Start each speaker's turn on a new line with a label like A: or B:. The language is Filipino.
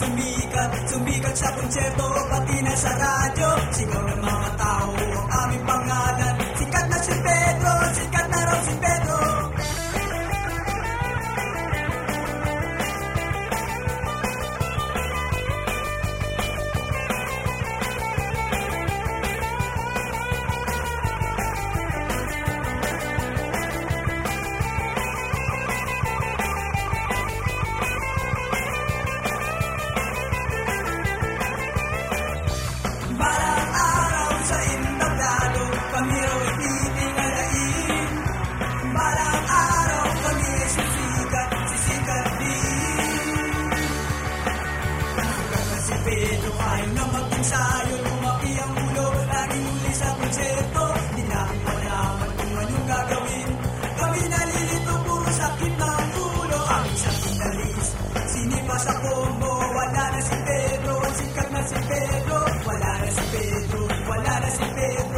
A: sumikat Sumikat sa konserto, pati na sa iba sa combo Wala na si Pedro, ang sikat na si Pedro Wala na si Pedro, wala na si Pedro.